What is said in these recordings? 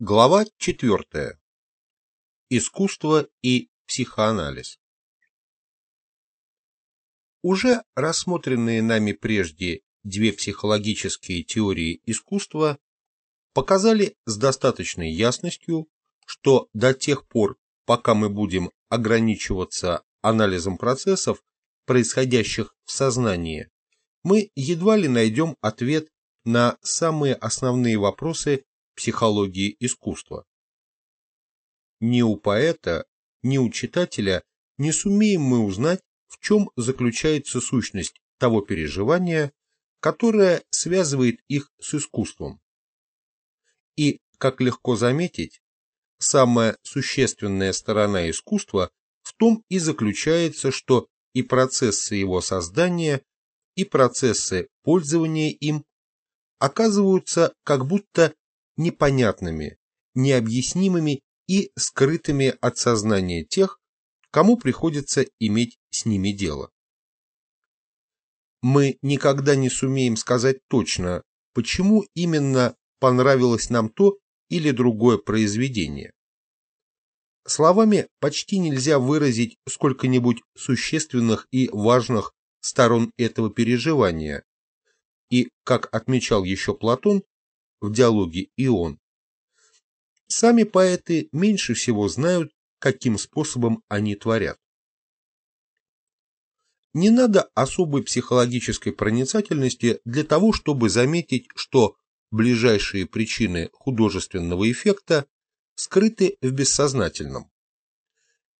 Глава 4. Искусство и психоанализ. Уже рассмотренные нами прежде две психологические теории искусства показали с достаточной ясностью, что до тех пор, пока мы будем ограничиваться анализом процессов, происходящих в сознании, мы едва ли найдем ответ на самые основные вопросы психологии искусства. Ни у поэта, ни у читателя не сумеем мы узнать, в чем заключается сущность того переживания, которое связывает их с искусством. И, как легко заметить, самая существенная сторона искусства в том и заключается, что и процессы его создания, и процессы пользования им оказываются как будто непонятными, необъяснимыми и скрытыми от сознания тех, кому приходится иметь с ними дело. Мы никогда не сумеем сказать точно, почему именно понравилось нам то или другое произведение. Словами почти нельзя выразить сколько-нибудь существенных и важных сторон этого переживания, и, как отмечал еще Платон, в диалоге «Ион». Сами поэты меньше всего знают, каким способом они творят. Не надо особой психологической проницательности для того, чтобы заметить, что ближайшие причины художественного эффекта скрыты в бессознательном.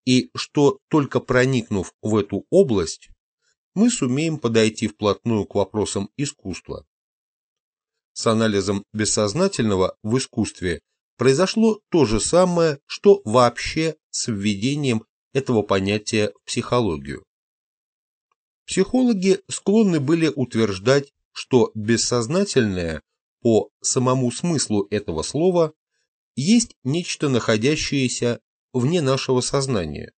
И что только проникнув в эту область, мы сумеем подойти вплотную к вопросам искусства, с анализом бессознательного в искусстве произошло то же самое, что вообще с введением этого понятия в психологию. Психологи склонны были утверждать, что бессознательное по самому смыслу этого слова есть нечто находящееся вне нашего сознания,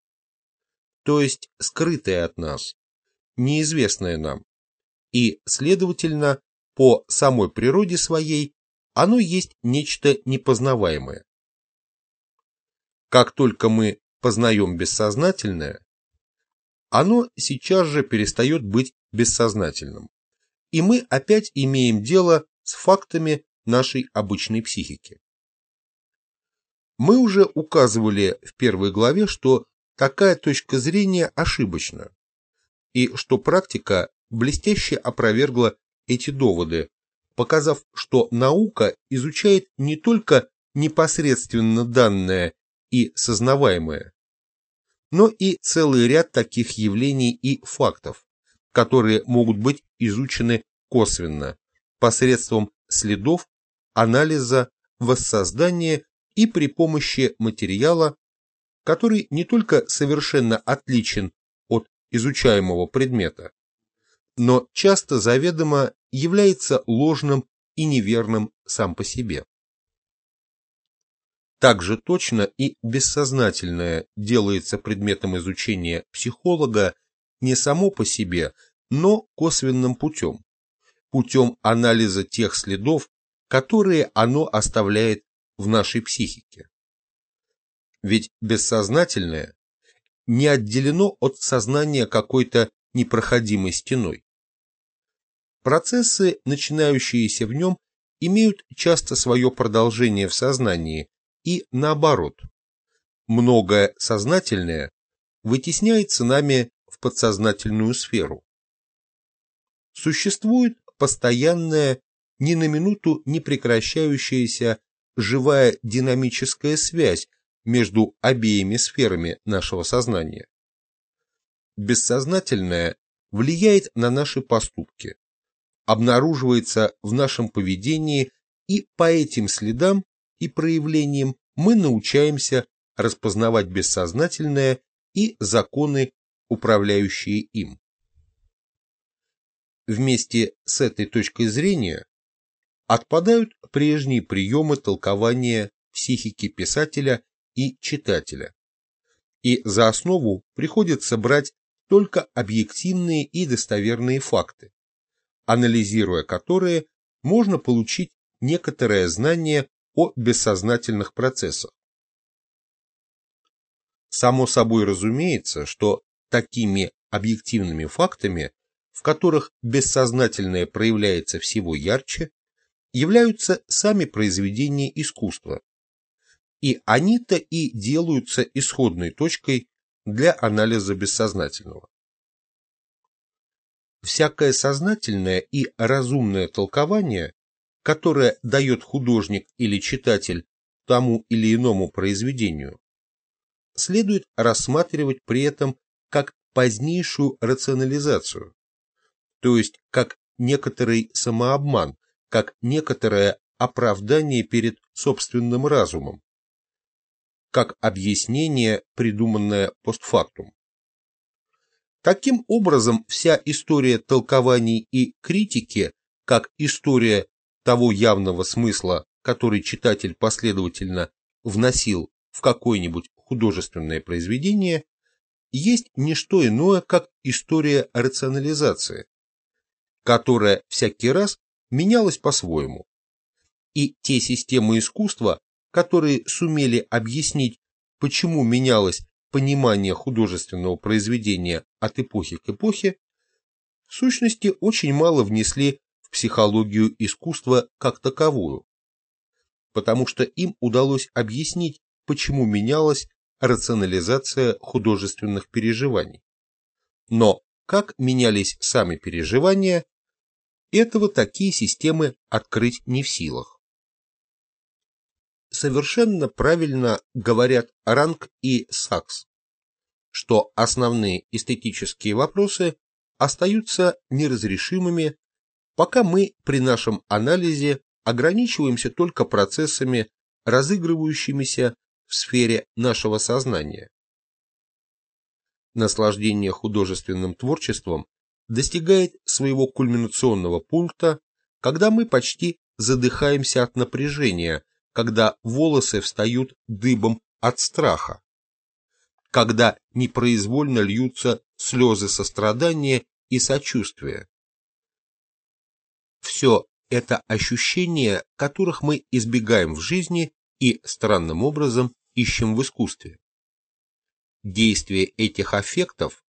то есть скрытое от нас, неизвестное нам, и, следовательно, по самой природе своей оно есть нечто непознаваемое. Как только мы познаем бессознательное, оно сейчас же перестает быть бессознательным, и мы опять имеем дело с фактами нашей обычной психики. Мы уже указывали в первой главе, что такая точка зрения ошибочна, и что практика блестяще опровергла эти доводы, показав, что наука изучает не только непосредственно данное и сознаваемое, но и целый ряд таких явлений и фактов, которые могут быть изучены косвенно, посредством следов, анализа, воссоздания и при помощи материала, который не только совершенно отличен от изучаемого предмета, но часто заведомо является ложным и неверным сам по себе. Также точно и бессознательное делается предметом изучения психолога не само по себе, но косвенным путем, путем анализа тех следов, которые оно оставляет в нашей психике. Ведь бессознательное не отделено от сознания какой-то непроходимой стеной. Процессы, начинающиеся в нем, имеют часто свое продолжение в сознании и наоборот. Многое сознательное вытесняется нами в подсознательную сферу. Существует постоянная, ни на минуту не прекращающаяся живая динамическая связь между обеими сферами нашего сознания. Бессознательное влияет на наши поступки, обнаруживается в нашем поведении, и по этим следам и проявлениям мы научаемся распознавать бессознательное и законы, управляющие им. Вместе с этой точкой зрения отпадают прежние приемы толкования психики писателя и читателя, и за основу приходится брать только объективные и достоверные факты, анализируя которые, можно получить некоторое знание о бессознательных процессах. Само собой разумеется, что такими объективными фактами, в которых бессознательное проявляется всего ярче, являются сами произведения искусства. И они-то и делаются исходной точкой для анализа бессознательного. Всякое сознательное и разумное толкование, которое дает художник или читатель тому или иному произведению, следует рассматривать при этом как позднейшую рационализацию, то есть как некоторый самообман, как некоторое оправдание перед собственным разумом, как объяснение, придуманное постфактум. Таким образом, вся история толкований и критики, как история того явного смысла, который читатель последовательно вносил в какое-нибудь художественное произведение, есть не что иное, как история рационализации, которая всякий раз менялась по-своему. И те системы искусства, которые сумели объяснить, почему менялось понимание художественного произведения от эпохи к эпохе, в сущности очень мало внесли в психологию искусства как таковую, потому что им удалось объяснить, почему менялась рационализация художественных переживаний. Но как менялись сами переживания, этого такие системы открыть не в силах. Совершенно правильно говорят Ранг и Сакс, что основные эстетические вопросы остаются неразрешимыми, пока мы при нашем анализе ограничиваемся только процессами, разыгрывающимися в сфере нашего сознания. Наслаждение художественным творчеством достигает своего кульминационного пункта, когда мы почти задыхаемся от напряжения, когда волосы встают дыбом от страха, когда непроизвольно льются слезы сострадания и сочувствия. Все это ощущения, которых мы избегаем в жизни и, странным образом, ищем в искусстве. Действие этих аффектов,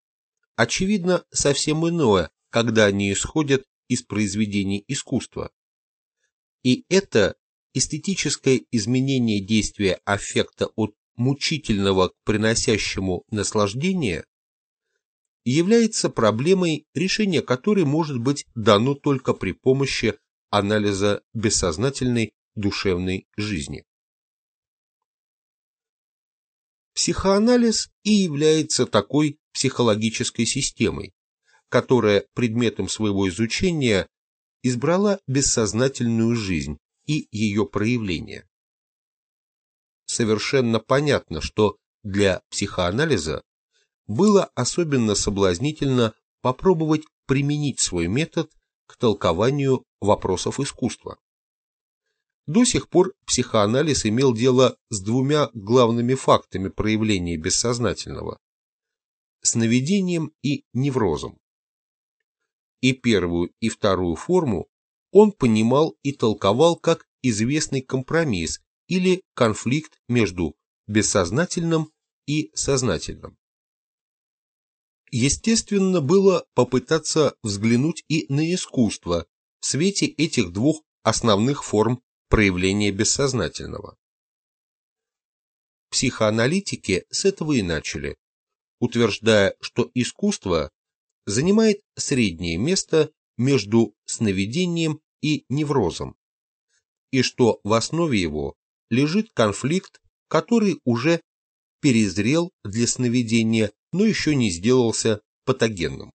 очевидно, совсем иное, когда они исходят из произведений искусства. И это эстетическое изменение действия аффекта от мучительного к приносящему наслаждение является проблемой, решение которой может быть дано только при помощи анализа бессознательной душевной жизни. Психоанализ и является такой психологической системой, которая предметом своего изучения избрала бессознательную жизнь и ее проявления. Совершенно понятно, что для психоанализа было особенно соблазнительно попробовать применить свой метод к толкованию вопросов искусства. До сих пор психоанализ имел дело с двумя главными фактами проявления бессознательного – сновидением и неврозом. И первую, и вторую форму он понимал и толковал как известный компромисс или конфликт между бессознательным и сознательным. Естественно было попытаться взглянуть и на искусство в свете этих двух основных форм проявление бессознательного. Психоаналитики с этого и начали, утверждая, что искусство занимает среднее место между сновидением и неврозом, и что в основе его лежит конфликт, который уже перезрел для сновидения, но еще не сделался патогенным.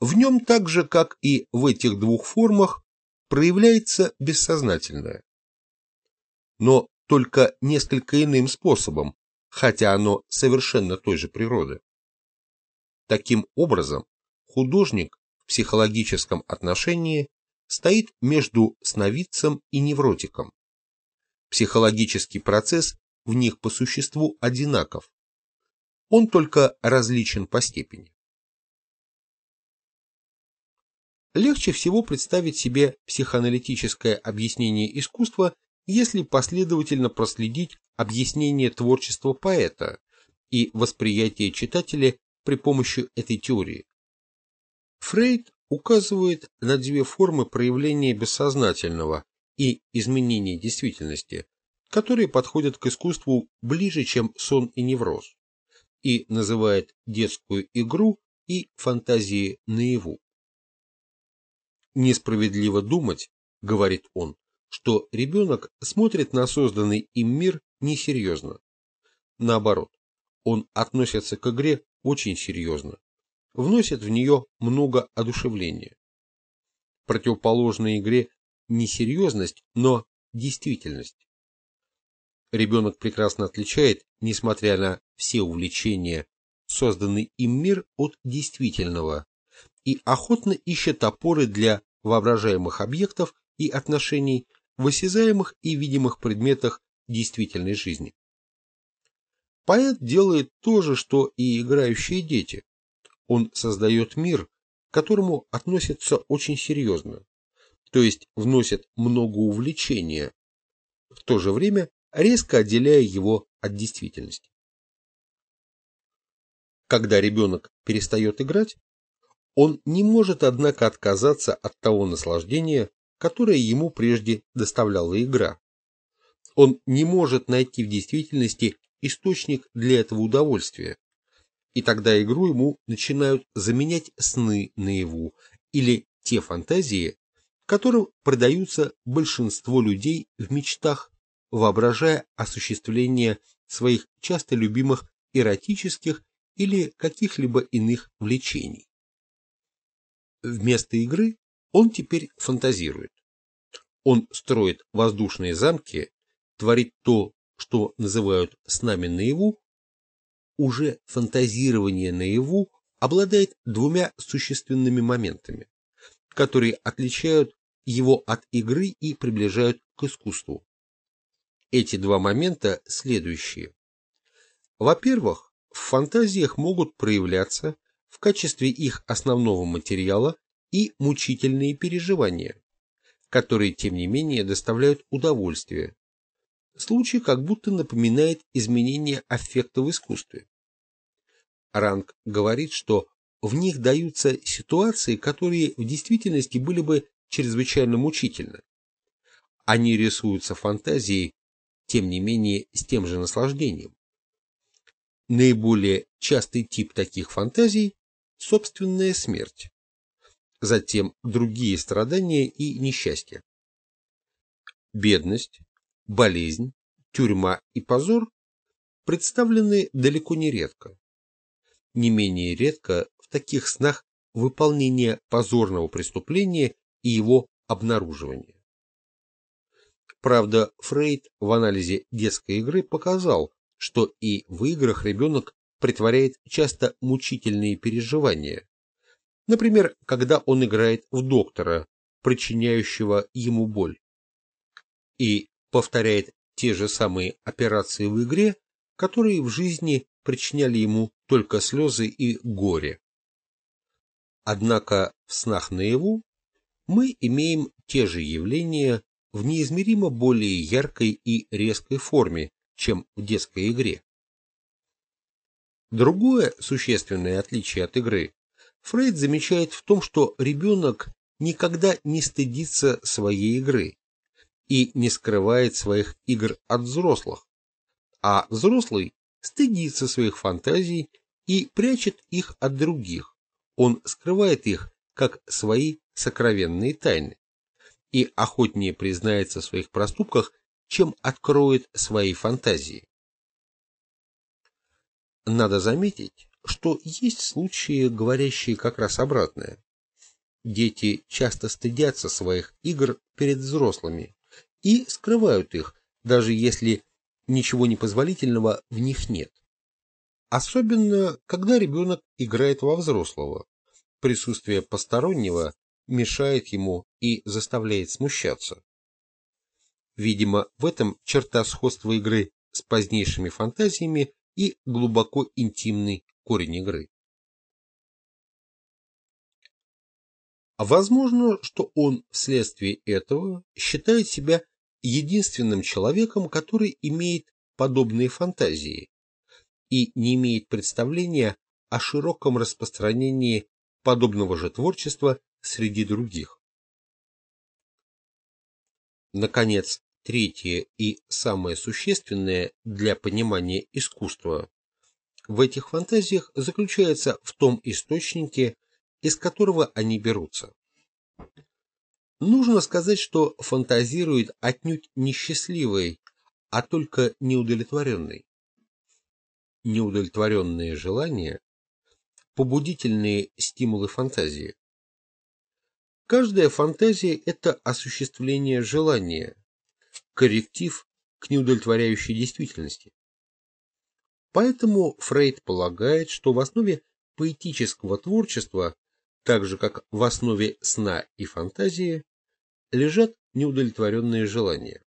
В нем так же, как и в этих двух формах, проявляется бессознательное. Но только несколько иным способом, хотя оно совершенно той же природы. Таким образом, художник в психологическом отношении стоит между сновидцем и невротиком. Психологический процесс в них по существу одинаков. Он только различен по степени. Легче всего представить себе психоаналитическое объяснение искусства, если последовательно проследить объяснение творчества поэта и восприятие читателя при помощи этой теории. Фрейд указывает на две формы проявления бессознательного и изменения действительности, которые подходят к искусству ближе, чем сон и невроз, и называет детскую игру и фантазии наяву. Несправедливо думать, говорит он, что ребенок смотрит на созданный им мир несерьезно. Наоборот, он относится к игре очень серьезно, вносит в нее много одушевления. Противоположной игре не серьезность, но действительность. Ребенок прекрасно отличает, несмотря на все увлечения, созданный им мир от действительного и охотно ищет опоры для воображаемых объектов и отношений в осязаемых и видимых предметах действительной жизни. Поэт делает то же, что и играющие дети. Он создает мир, к которому относится очень серьезно, то есть вносит много увлечения, в то же время резко отделяя его от действительности. Когда ребенок перестает играть, он не может, однако, отказаться от того наслаждения, которое ему прежде доставляла игра. Он не может найти в действительности источник для этого удовольствия, и тогда игру ему начинают заменять сны наяву или те фантазии, которым продаются большинство людей в мечтах, воображая осуществление своих часто любимых эротических или каких-либо иных влечений. Вместо игры он теперь фантазирует. Он строит воздушные замки, творит то, что называют снами наяву, уже фантазирование наяву обладает двумя существенными моментами, которые отличают его от игры и приближают к искусству. Эти два момента следующие. Во-первых, в фантазиях могут проявляться в качестве их основного материала и мучительные переживания, которые, тем не менее, доставляют удовольствие. Случай как будто напоминает изменение аффекта в искусстве. Ранг говорит, что в них даются ситуации, которые в действительности были бы чрезвычайно мучительны. Они рисуются фантазией, тем не менее, с тем же наслаждением. Наиболее частый тип таких фантазий – собственная смерть. Затем другие страдания и несчастья. Бедность, болезнь, тюрьма и позор представлены далеко не редко. Не менее редко в таких снах выполнение позорного преступления и его обнаруживание. Правда, Фрейд в анализе детской игры показал, что и в играх ребенок притворяет часто мучительные переживания. Например, когда он играет в доктора, причиняющего ему боль. И повторяет те же самые операции в игре, которые в жизни причиняли ему только слезы и горе. Однако в снах наяву мы имеем те же явления в неизмеримо более яркой и резкой форме, чем в детской игре. Другое существенное отличие от игры Фрейд замечает в том, что ребенок никогда не стыдится своей игры и не скрывает своих игр от взрослых, а взрослый стыдится своих фантазий и прячет их от других. Он скрывает их как свои сокровенные тайны и охотнее признается в своих проступках, чем откроет свои фантазии. Надо заметить, что есть случаи, говорящие как раз обратное. Дети часто стыдятся своих игр перед взрослыми и скрывают их, даже если ничего непозволительного в них нет. Особенно, когда ребенок играет во взрослого, Присутствие постороннего мешает ему и заставляет смущаться. Видимо, в этом черта сходства игры с позднейшими фантазиями и глубоко интимный корень игры. Возможно, что он вследствие этого считает себя единственным человеком, который имеет подобные фантазии и не имеет представления о широком распространении подобного же творчества среди других. Наконец, третье и самое существенное для понимания искусства в этих фантазиях заключается в том источнике, из которого они берутся. Нужно сказать, что фантазирует отнюдь не счастливый, а только неудовлетворенный. Неудовлетворенные желания – побудительные стимулы фантазии. Каждая фантазия – это осуществление желания, корректив к неудовлетворяющей действительности. Поэтому Фрейд полагает, что в основе поэтического творчества, так же как в основе сна и фантазии, лежат неудовлетворенные желания.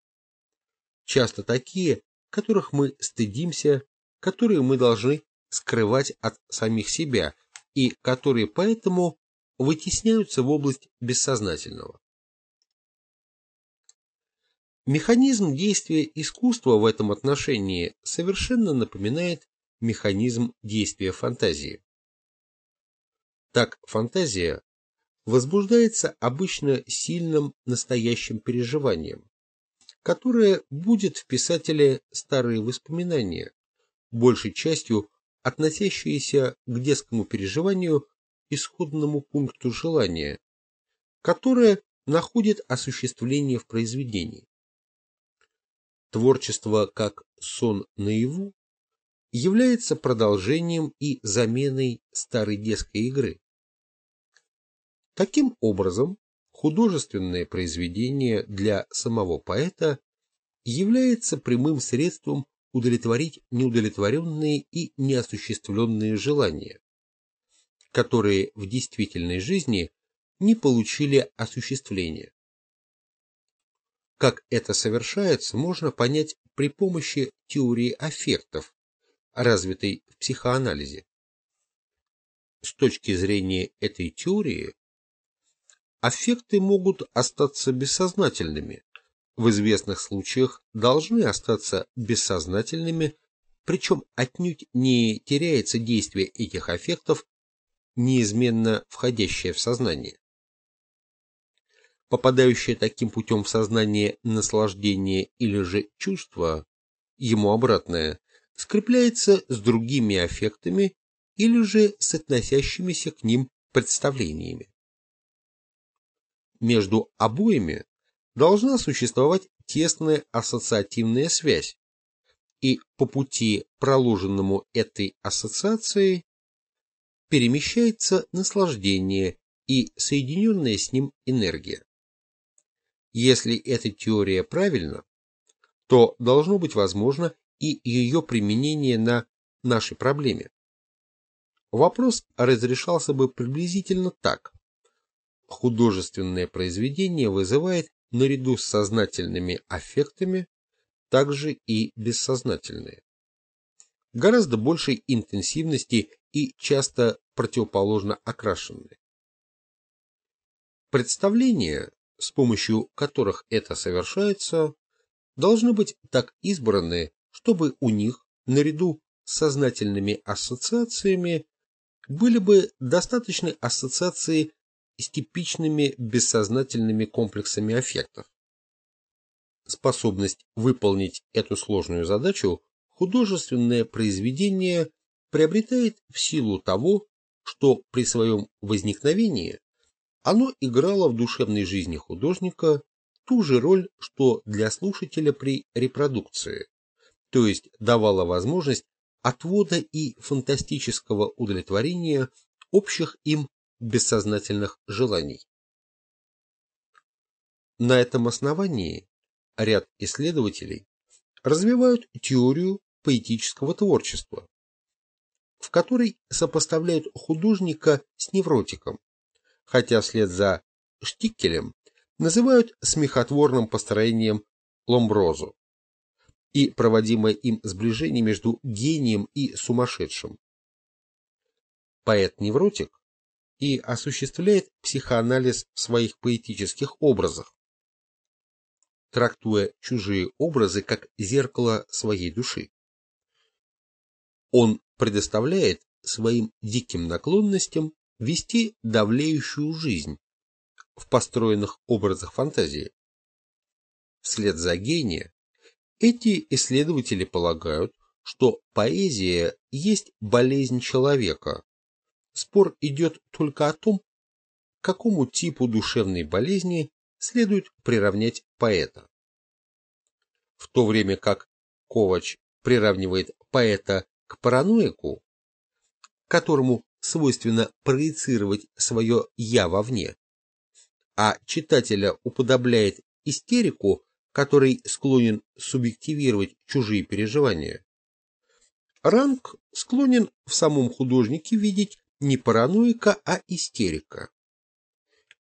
Часто такие, которых мы стыдимся, которые мы должны скрывать от самих себя и которые поэтому вытесняются в область бессознательного. Механизм действия искусства в этом отношении совершенно напоминает механизм действия фантазии. Так, фантазия возбуждается обычно сильным настоящим переживанием, которое будет в писателе старые воспоминания, большей частью относящиеся к детскому переживанию исходному пункту желания, которое находит осуществление в произведении. Творчество как сон наяву является продолжением и заменой старой детской игры. Таким образом, художественное произведение для самого поэта является прямым средством удовлетворить неудовлетворенные и неосуществленные желания, которые в действительной жизни не получили осуществления. Как это совершается, можно понять при помощи теории аффектов, развитой в психоанализе. С точки зрения этой теории, аффекты могут остаться бессознательными, в известных случаях должны остаться бессознательными, причем отнюдь не теряется действие этих аффектов, неизменно входящее в сознание. Попадающее таким путем в сознание наслаждение или же чувство, ему обратное, скрепляется с другими аффектами или же с относящимися к ним представлениями. Между обоими должна существовать тесная ассоциативная связь, и по пути, проложенному этой ассоциацией, перемещается наслаждение и соединенная с ним энергия. Если эта теория правильна, то должно быть возможно и ее применение на нашей проблеме. Вопрос разрешался бы приблизительно так. Художественное произведение вызывает наряду с сознательными аффектами также и бессознательные. Гораздо большей интенсивности и часто противоположно окрашенные. Представления, с помощью которых это совершается, должны быть так избраны, чтобы у них, наряду с сознательными ассоциациями, были бы достаточны ассоциации с типичными бессознательными комплексами аффектов. Способность выполнить эту сложную задачу художественное произведение приобретает в силу того, что при своем возникновении оно играло в душевной жизни художника ту же роль, что для слушателя при репродукции, то есть давало возможность отвода и фантастического удовлетворения общих им бессознательных желаний. На этом основании ряд исследователей развивают теорию поэтического творчества, в которой сопоставляют художника с невротиком, хотя вслед за Штиккелем называют смехотворным построением Ломброзу и проводимое им сближение между гением и сумасшедшим. Поэт-невротик и осуществляет психоанализ в своих поэтических образах, трактуя чужие образы как зеркало своей души. Он предоставляет своим диким наклонностям вести давлеющую жизнь в построенных образах фантазии. Вслед за гения эти исследователи полагают, что поэзия есть болезнь человека. Спор идет только о том, к какому типу душевной болезни следует приравнять поэта. В то время как Ковач приравнивает поэта к параноику, которому свойственно проецировать свое «я» вовне, а читателя уподобляет истерику, который склонен субъективировать чужие переживания, Ранг склонен в самом художнике видеть не параноика, а истерика.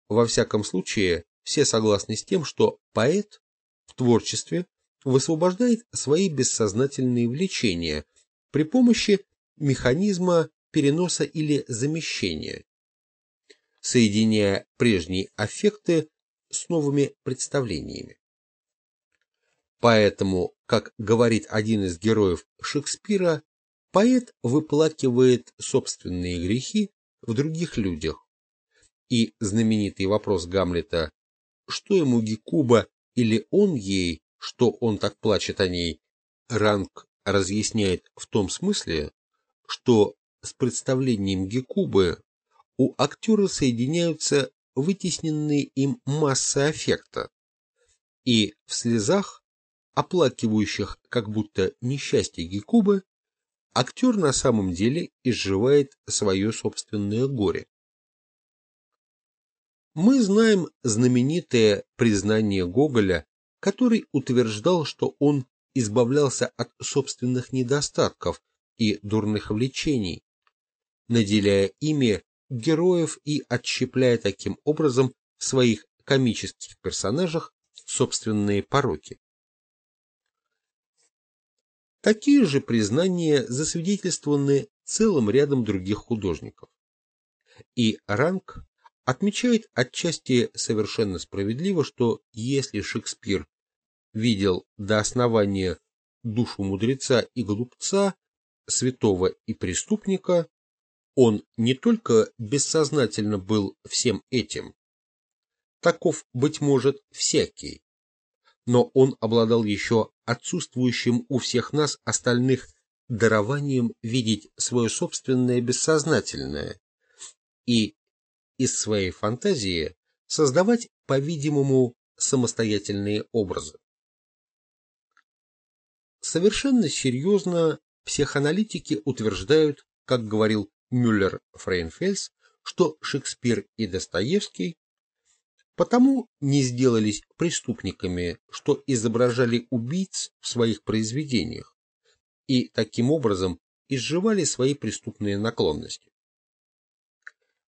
Во всяком случае, все согласны с тем, что поэт в творчестве высвобождает свои бессознательные влечения при помощи механизма переноса или замещения, соединяя прежние аффекты с новыми представлениями. Поэтому, как говорит один из героев Шекспира, поэт выплакивает собственные грехи в других людях. И знаменитый вопрос Гамлета «Что ему Гекуба или он ей, что он так плачет о ней?» Ранг разъясняет в том смысле, что с представлением Гекубы у актера соединяются вытесненные им массы аффекта, и в слезах оплакивающих как будто несчастье Гекубы, актер на самом деле изживает свое собственное горе. Мы знаем знаменитое признание Гоголя, который утверждал, что он избавлялся от собственных недостатков и дурных влечений, наделяя ими героев и отщепляя таким образом в своих комических персонажах собственные пороки. Такие же признания засвидетельствованы целым рядом других художников. И Ранг отмечает отчасти совершенно справедливо, что если Шекспир видел до основания душу мудреца и глупца, святого и преступника, он не только бессознательно был всем этим, таков, быть может, всякий, но он обладал еще отсутствующим у всех нас остальных дарованием видеть свое собственное бессознательное и из своей фантазии создавать, по-видимому, самостоятельные образы. Совершенно серьезно психоаналитики утверждают, как говорил Мюллер Фрейнфельс, что Шекспир и Достоевский потому не сделались преступниками, что изображали убийц в своих произведениях и таким образом изживали свои преступные наклонности.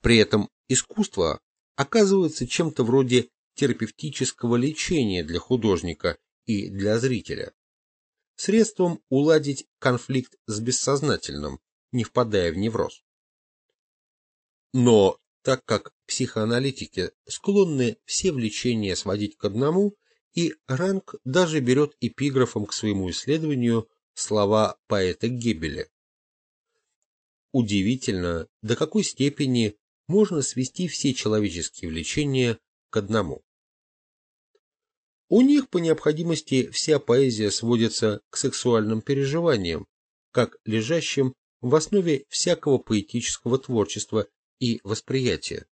При этом искусство оказывается чем-то вроде терапевтического лечения для художника и для зрителя, средством уладить конфликт с бессознательным, не впадая в невроз. Но так как психоаналитики склонны все влечения сводить к одному, и Ранг даже берет эпиграфом к своему исследованию слова поэта Геббеля. Удивительно, до какой степени можно свести все человеческие влечения к одному. У них по необходимости вся поэзия сводится к сексуальным переживаниям, как лежащим в основе всякого поэтического творчества и восприятия.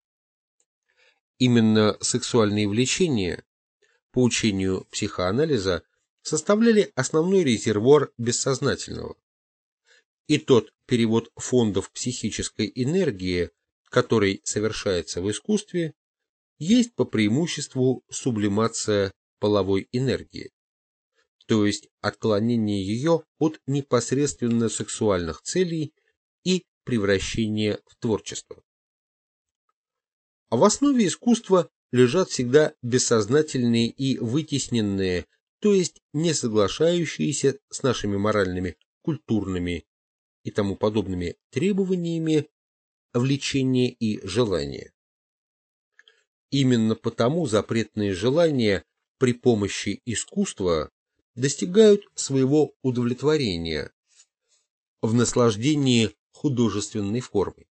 Именно сексуальные влечения, по учению психоанализа, составляли основной резервуар бессознательного. И тот перевод фондов психической энергии, который совершается в искусстве, есть по преимуществу сублимация половой энергии, то есть отклонение ее от непосредственно сексуальных целей и превращение в творчество. А в основе искусства лежат всегда бессознательные и вытесненные, то есть не соглашающиеся с нашими моральными, культурными и тому подобными требованиями влечение и желание. Именно потому запретные желания при помощи искусства достигают своего удовлетворения в наслаждении художественной формой.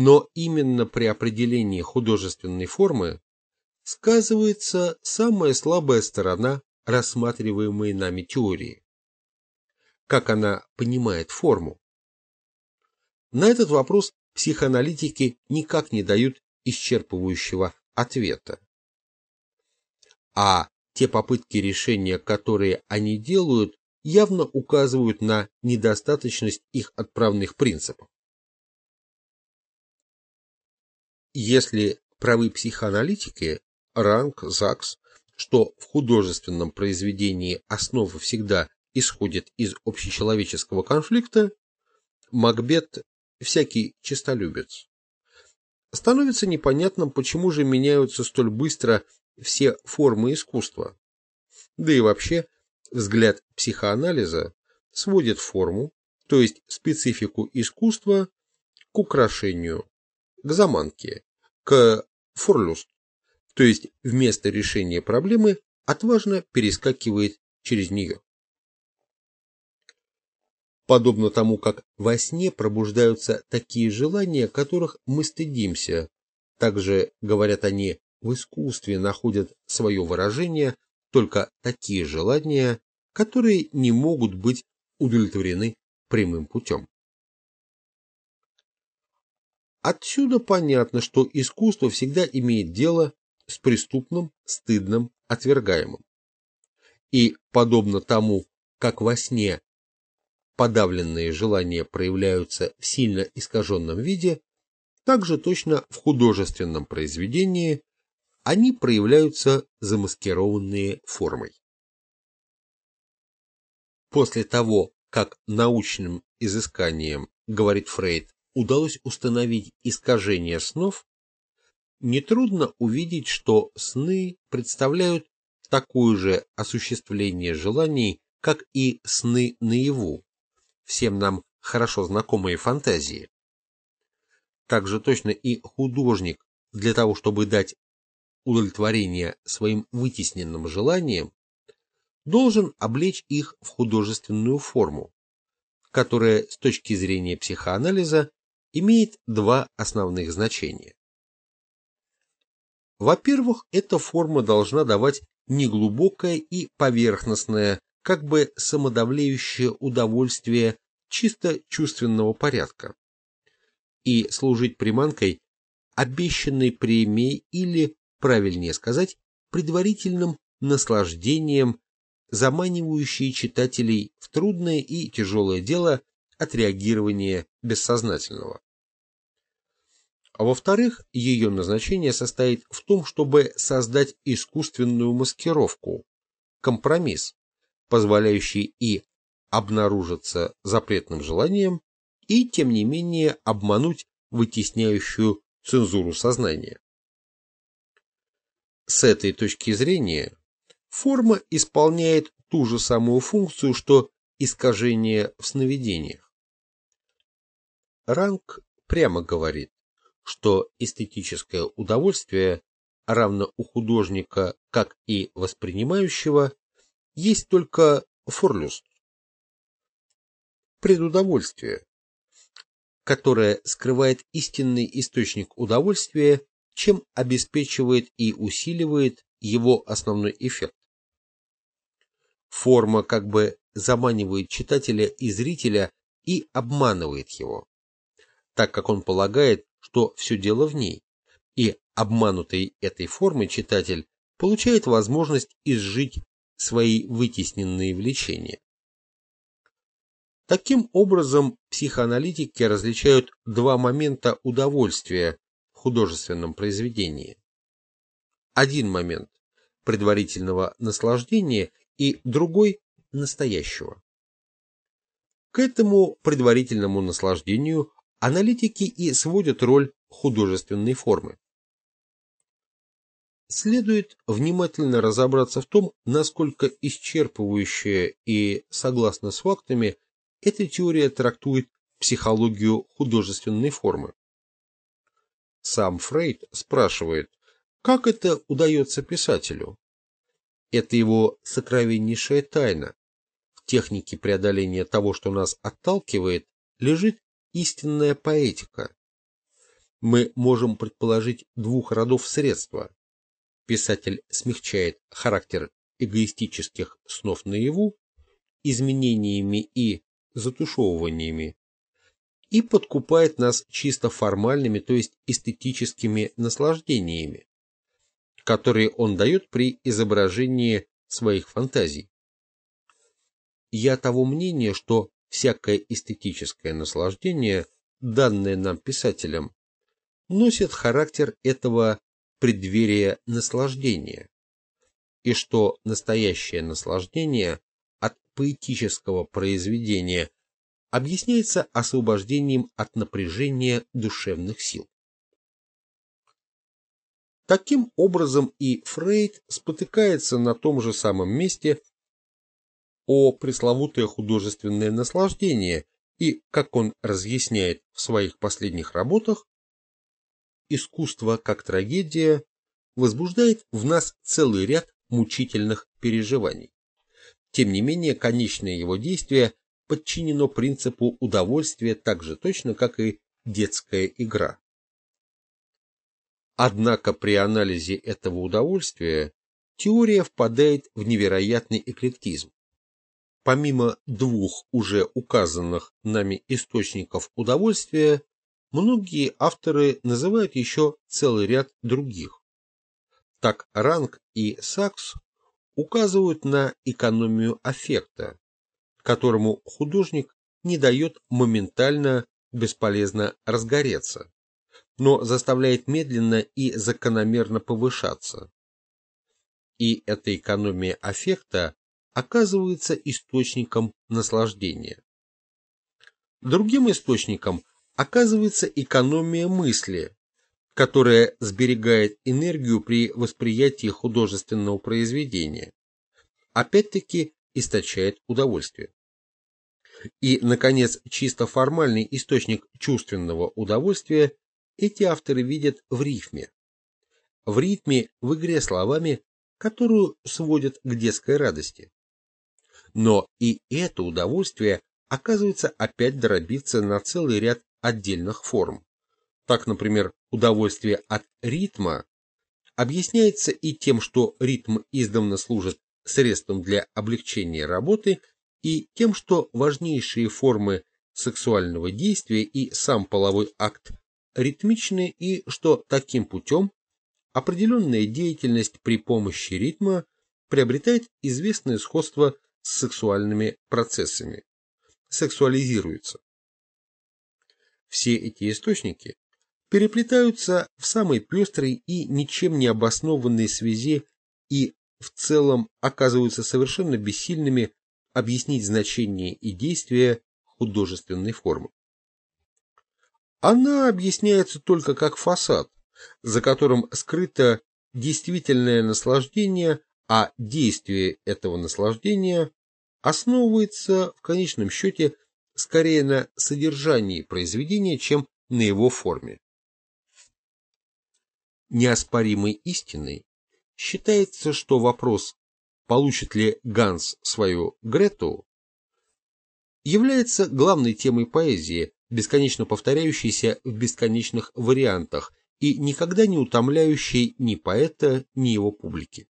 Но именно при определении художественной формы сказывается самая слабая сторона рассматриваемой нами теории. Как она понимает форму? На этот вопрос психоаналитики никак не дают исчерпывающего ответа. А те попытки решения, которые они делают, явно указывают на недостаточность их отправных принципов. Если правы психоаналитики, Ранг, Закс, что в художественном произведении основа всегда исходит из общечеловеческого конфликта, Макбет всякий честолюбец. Становится непонятным, почему же меняются столь быстро все формы искусства. Да и вообще, взгляд психоанализа сводит форму, то есть специфику искусства, к украшению, к заманке, к форлюст, то есть вместо решения проблемы отважно перескакивает через нее. Подобно тому, как во сне пробуждаются такие желания, которых мы стыдимся, также, говорят они, в искусстве находят свое выражение только такие желания, которые не могут быть удовлетворены прямым путем. Отсюда понятно, что искусство всегда имеет дело с преступным, стыдным, отвергаемым. И, подобно тому, как во сне подавленные желания проявляются в сильно искаженном виде, также точно в художественном произведении они проявляются замаскированные формой. После того, как научным изысканием, говорит Фрейд, удалось установить искажение снов, нетрудно увидеть, что сны представляют такое же осуществление желаний, как и сны наяву, всем нам хорошо знакомые фантазии. Также точно и художник для того, чтобы дать удовлетворение своим вытесненным желаниям, должен облечь их в художественную форму, которая с точки зрения психоанализа имеет два основных значения. Во-первых, эта форма должна давать неглубокое и поверхностное, как бы самодавлеющее удовольствие чисто чувственного порядка и служить приманкой обещанной премией или, правильнее сказать, предварительным наслаждением, заманивающей читателей в трудное и тяжелое дело отреагирования бессознательного а во-вторых, ее назначение состоит в том, чтобы создать искусственную маскировку, компромисс, позволяющий и обнаружиться запретным желанием, и, тем не менее, обмануть вытесняющую цензуру сознания. С этой точки зрения форма исполняет ту же самую функцию, что искажение в сновидениях. Ранг прямо говорит, что эстетическое удовольствие, равно у художника, как и воспринимающего, есть только форлюст, предудовольствие, которое скрывает истинный источник удовольствия, чем обеспечивает и усиливает его основной эффект. Форма как бы заманивает читателя и зрителя и обманывает его, так как он полагает, что все дело в ней, и обманутый этой формой читатель получает возможность изжить свои вытесненные влечения. Таким образом, психоаналитики различают два момента удовольствия в художественном произведении. Один момент предварительного наслаждения и другой настоящего. К этому предварительному наслаждению аналитики и сводят роль художественной формы. Следует внимательно разобраться в том, насколько исчерпывающая и, согласно с фактами, эта теория трактует психологию художественной формы. Сам Фрейд спрашивает, как это удается писателю? Это его сокровеннейшая тайна. В технике преодоления того, что нас отталкивает, лежит истинная поэтика. Мы можем предположить двух родов средства. Писатель смягчает характер эгоистических снов наяву изменениями и затушевываниями и подкупает нас чисто формальными, то есть эстетическими наслаждениями, которые он дает при изображении своих фантазий. Я того мнения, что всякое эстетическое наслаждение, данное нам писателям, носит характер этого преддверия наслаждения, и что настоящее наслаждение от поэтического произведения объясняется освобождением от напряжения душевных сил. Таким образом и Фрейд спотыкается на том же самом месте о пресловутое художественное наслаждение и, как он разъясняет в своих последних работах, искусство как трагедия возбуждает в нас целый ряд мучительных переживаний. Тем не менее, конечное его действие подчинено принципу удовольствия так же точно, как и детская игра. Однако при анализе этого удовольствия теория впадает в невероятный эклектизм. Помимо двух уже указанных нами источников удовольствия, многие авторы называют еще целый ряд других. Так Ранг и Сакс указывают на экономию аффекта, которому художник не дает моментально бесполезно разгореться, но заставляет медленно и закономерно повышаться. И эта экономия аффекта оказывается источником наслаждения. Другим источником оказывается экономия мысли, которая сберегает энергию при восприятии художественного произведения. Опять-таки источает удовольствие. И, наконец, чисто формальный источник чувственного удовольствия эти авторы видят в рифме. В ритме, в игре словами, которую сводят к детской радости. Но и это удовольствие оказывается опять дробиться на целый ряд отдельных форм. Так, например, удовольствие от ритма объясняется и тем, что ритм издавна служит средством для облегчения работы, и тем, что важнейшие формы сексуального действия и сам половой акт ритмичны, и что таким путем определенная деятельность при помощи ритма приобретает известное сходство с сексуальными процессами, сексуализируется. Все эти источники переплетаются в самой пестрой и ничем не обоснованной связи и в целом оказываются совершенно бессильными объяснить значение и действие художественной формы. Она объясняется только как фасад, за которым скрыто действительное наслаждение, а действие этого наслаждения основывается в конечном счете скорее на содержании произведения, чем на его форме неоспоримой истиной считается, что вопрос, получит ли Ганс свою Грету, является главной темой поэзии, бесконечно повторяющейся в бесконечных вариантах и никогда не утомляющей ни поэта, ни его публики.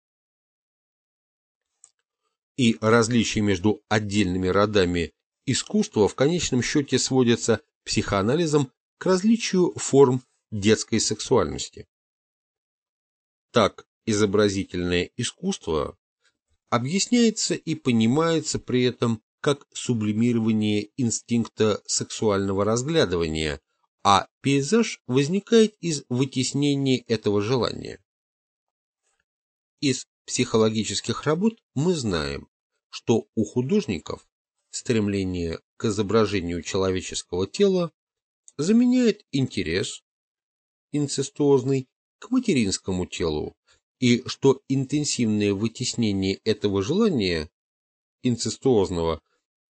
И различия между отдельными родами искусства в конечном счете сводятся психоанализом к различию форм детской сексуальности. Так, изобразительное искусство объясняется и понимается при этом как сублимирование инстинкта сексуального разглядывания, а пейзаж возникает из вытеснения этого желания. Из психологических работ мы знаем, что у художников стремление к изображению человеческого тела заменяет интерес инцестуозный к материнскому телу, и что интенсивное вытеснение этого желания инцестуозного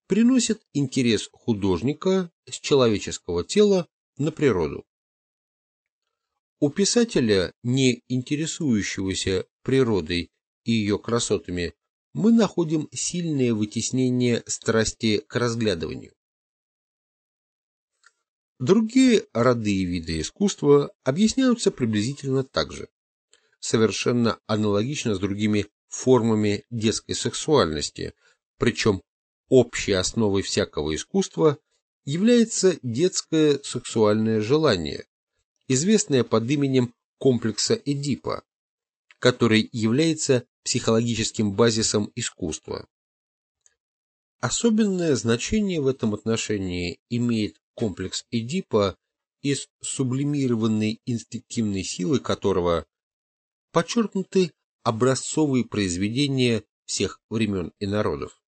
приносит интерес художника с человеческого тела на природу. У писателя, не интересующегося природой и ее красотами, мы находим сильное вытеснение страсти к разглядыванию. Другие роды и виды искусства объясняются приблизительно так же, совершенно аналогично с другими формами детской сексуальности, причем общей основой всякого искусства является детское сексуальное желание, известное под именем комплекса Эдипа, который является психологическим базисом искусства. Особенное значение в этом отношении имеет комплекс Эдипа, из сублимированной инстинктивной силы которого подчеркнуты образцовые произведения всех времен и народов.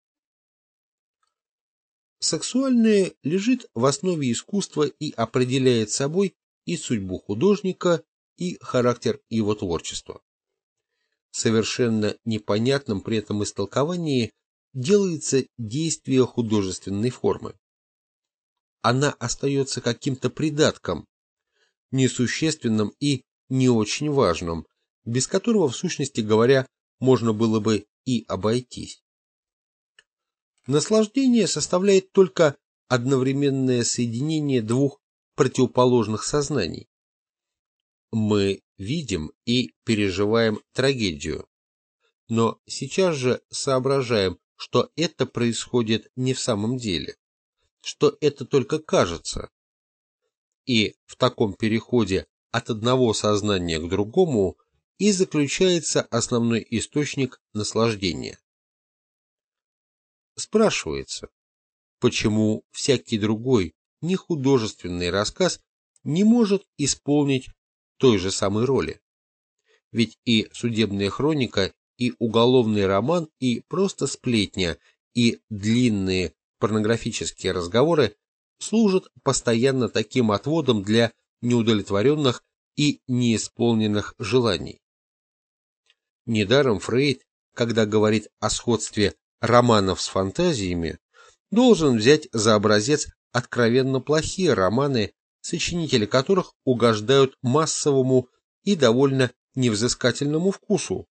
Сексуальное лежит в основе искусства и определяет собой и судьбу художника, и характер его творчества. Совершенно непонятным при этом истолковании делается действие художественной формы. Она остается каким-то придатком, несущественным и не очень важным, без которого, в сущности говоря, можно было бы и обойтись. Наслаждение составляет только одновременное соединение двух противоположных сознаний. Мы видим и переживаем трагедию, но сейчас же соображаем, что это происходит не в самом деле, что это только кажется. И в таком переходе от одного сознания к другому и заключается основной источник наслаждения. Спрашивается, почему всякий другой нехудожественный рассказ не может исполнить той же самой роли? Ведь и судебная хроника, и уголовный роман, и просто сплетня, и длинные порнографические разговоры служат постоянно таким отводом для неудовлетворенных и неисполненных желаний. Недаром Фрейд, когда говорит о сходстве романов с фантазиями, должен взять за образец откровенно плохие романы, сочинители которых угождают массовому и довольно невзыскательному вкусу,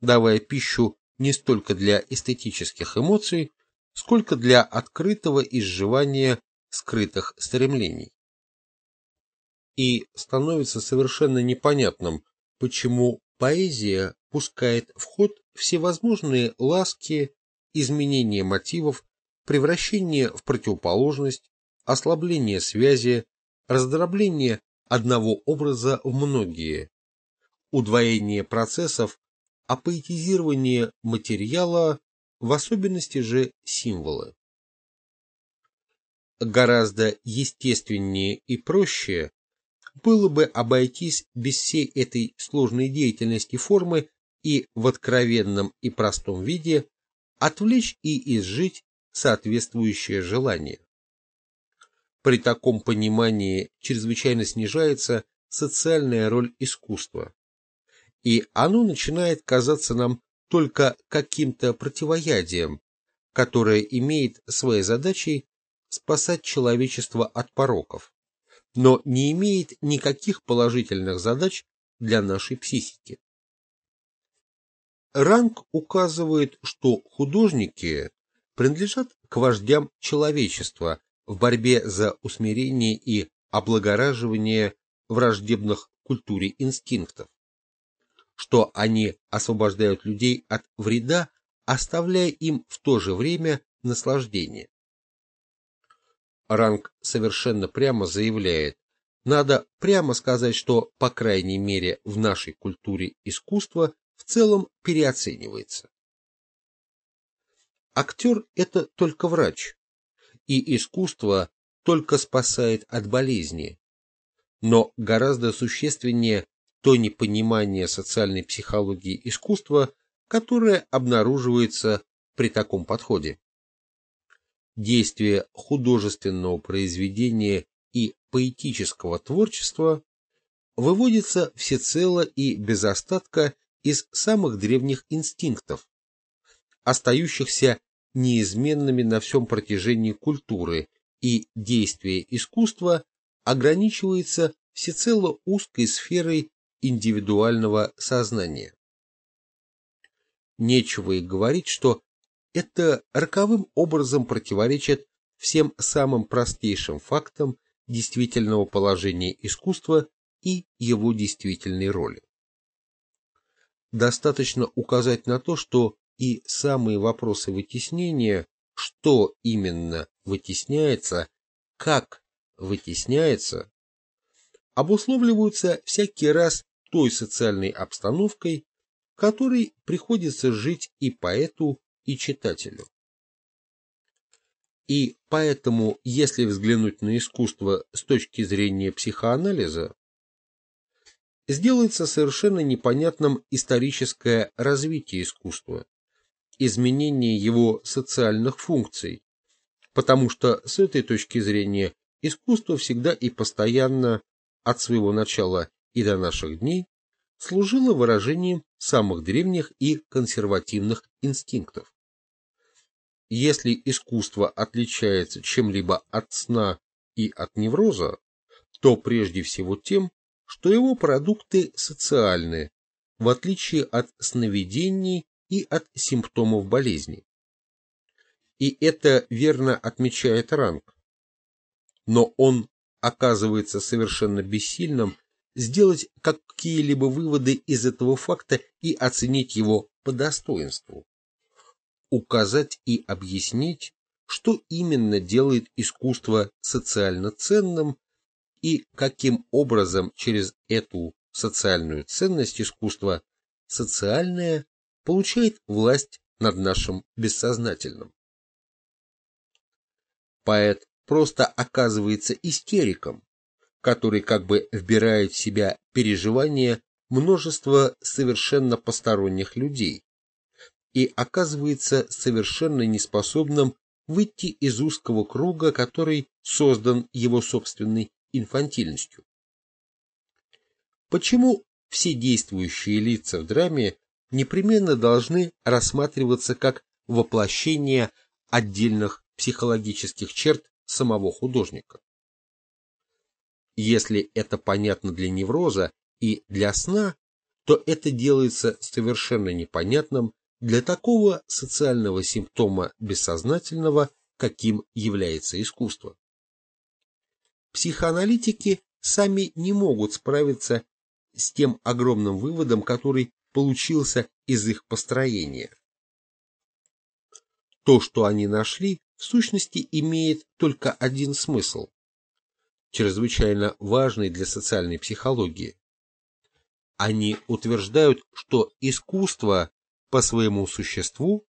давая пищу не столько для эстетических эмоций, сколько для открытого изживания скрытых стремлений. И становится совершенно непонятным, почему поэзия пускает в ход всевозможные ласки изменение мотивов, превращение в противоположность, ослабление связи, раздробление одного образа в многие, удвоение процессов, апоэтизирование материала, в особенности же символы. Гораздо естественнее и проще было бы обойтись без всей этой сложной деятельности формы и в откровенном и простом виде отвлечь и изжить соответствующее желание. При таком понимании чрезвычайно снижается социальная роль искусства, и оно начинает казаться нам только каким-то противоядием, которое имеет своей задачей спасать человечество от пороков, но не имеет никаких положительных задач для нашей психики. Ранг указывает, что художники принадлежат к вождям человечества в борьбе за усмирение и облагораживание враждебных культуре инстинктов, что они освобождают людей от вреда, оставляя им в то же время наслаждение. Ранг совершенно прямо заявляет, надо прямо сказать, что, по крайней мере, в нашей культуре искусства в целом переоценивается. Актер – это только врач, и искусство только спасает от болезни. Но гораздо существеннее то непонимание социальной психологии искусства, которое обнаруживается при таком подходе. Действие художественного произведения и поэтического творчества выводится всецело и без остатка из самых древних инстинктов, остающихся неизменными на всем протяжении культуры, и действие искусства ограничивается всецело узкой сферой индивидуального сознания. Нечего и говорить, что это роковым образом противоречит всем самым простейшим фактам действительного положения искусства и его действительной роли. Достаточно указать на то, что и самые вопросы вытеснения, что именно вытесняется, как вытесняется, обусловливаются всякий раз той социальной обстановкой, в которой приходится жить и поэту, и читателю. И поэтому, если взглянуть на искусство с точки зрения психоанализа, сделается совершенно непонятным историческое развитие искусства, изменение его социальных функций, потому что с этой точки зрения искусство всегда и постоянно от своего начала и до наших дней служило выражением самых древних и консервативных инстинктов. Если искусство отличается чем-либо от сна и от невроза, то прежде всего тем, что его продукты социальны, в отличие от сновидений и от симптомов болезни. И это верно отмечает Ранг. Но он оказывается совершенно бессильным сделать какие-либо выводы из этого факта и оценить его по достоинству. Указать и объяснить, что именно делает искусство социально ценным и каким образом через эту социальную ценность искусства социальное получает власть над нашим бессознательным. Поэт просто оказывается истериком, который как бы вбирает в себя переживания множества совершенно посторонних людей и оказывается совершенно неспособным выйти из узкого круга, который создан его собственной инфантильностью. Почему все действующие лица в драме непременно должны рассматриваться как воплощение отдельных психологических черт самого художника? Если это понятно для невроза и для сна, то это делается совершенно непонятным для такого социального симптома бессознательного, каким является искусство. Психоаналитики сами не могут справиться с тем огромным выводом, который получился из их построения. То, что они нашли, в сущности имеет только один смысл, чрезвычайно важный для социальной психологии. Они утверждают, что искусство по своему существу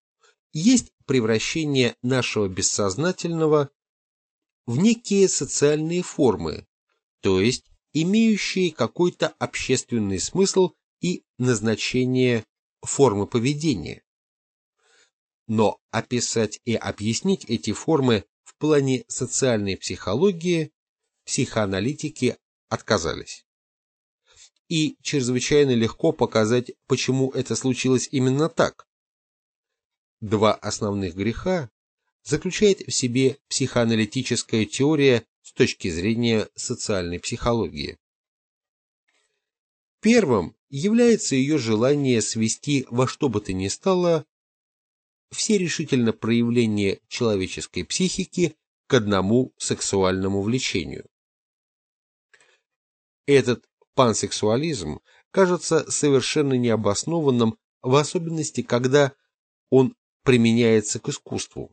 есть превращение нашего бессознательного в некие социальные формы, то есть имеющие какой-то общественный смысл и назначение формы поведения. Но описать и объяснить эти формы в плане социальной психологии психоаналитики отказались. И чрезвычайно легко показать, почему это случилось именно так. Два основных греха заключает в себе психоаналитическая теория с точки зрения социальной психологии. Первым является ее желание свести во что бы то ни стало все решительно проявления человеческой психики к одному сексуальному влечению. Этот пансексуализм кажется совершенно необоснованным, в особенности, когда он применяется к искусству.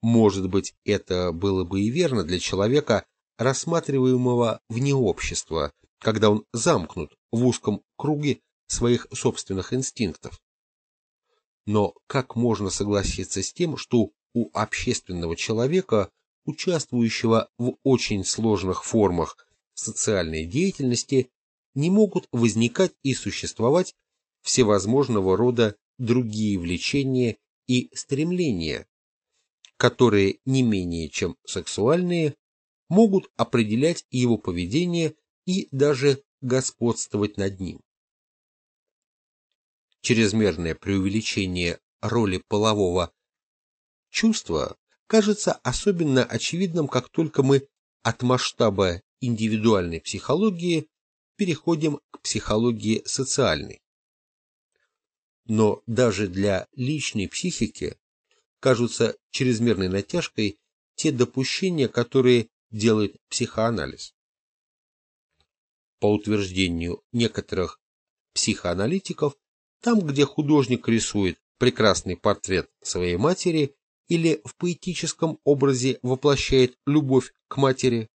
Может быть, это было бы и верно для человека, рассматриваемого вне общества, когда он замкнут в узком круге своих собственных инстинктов. Но как можно согласиться с тем, что у общественного человека, участвующего в очень сложных формах социальной деятельности, не могут возникать и существовать всевозможного рода другие влечения и стремления, которые не менее чем сексуальные могут определять его поведение и даже господствовать над ним. Чрезмерное преувеличение роли полового чувство кажется особенно очевидным, как только мы от масштаба индивидуальной психологии переходим к психологии социальной. Но даже для личной психики кажутся чрезмерной натяжкой те допущения, которые делает психоанализ. По утверждению некоторых психоаналитиков, там, где художник рисует прекрасный портрет своей матери или в поэтическом образе воплощает любовь к матери,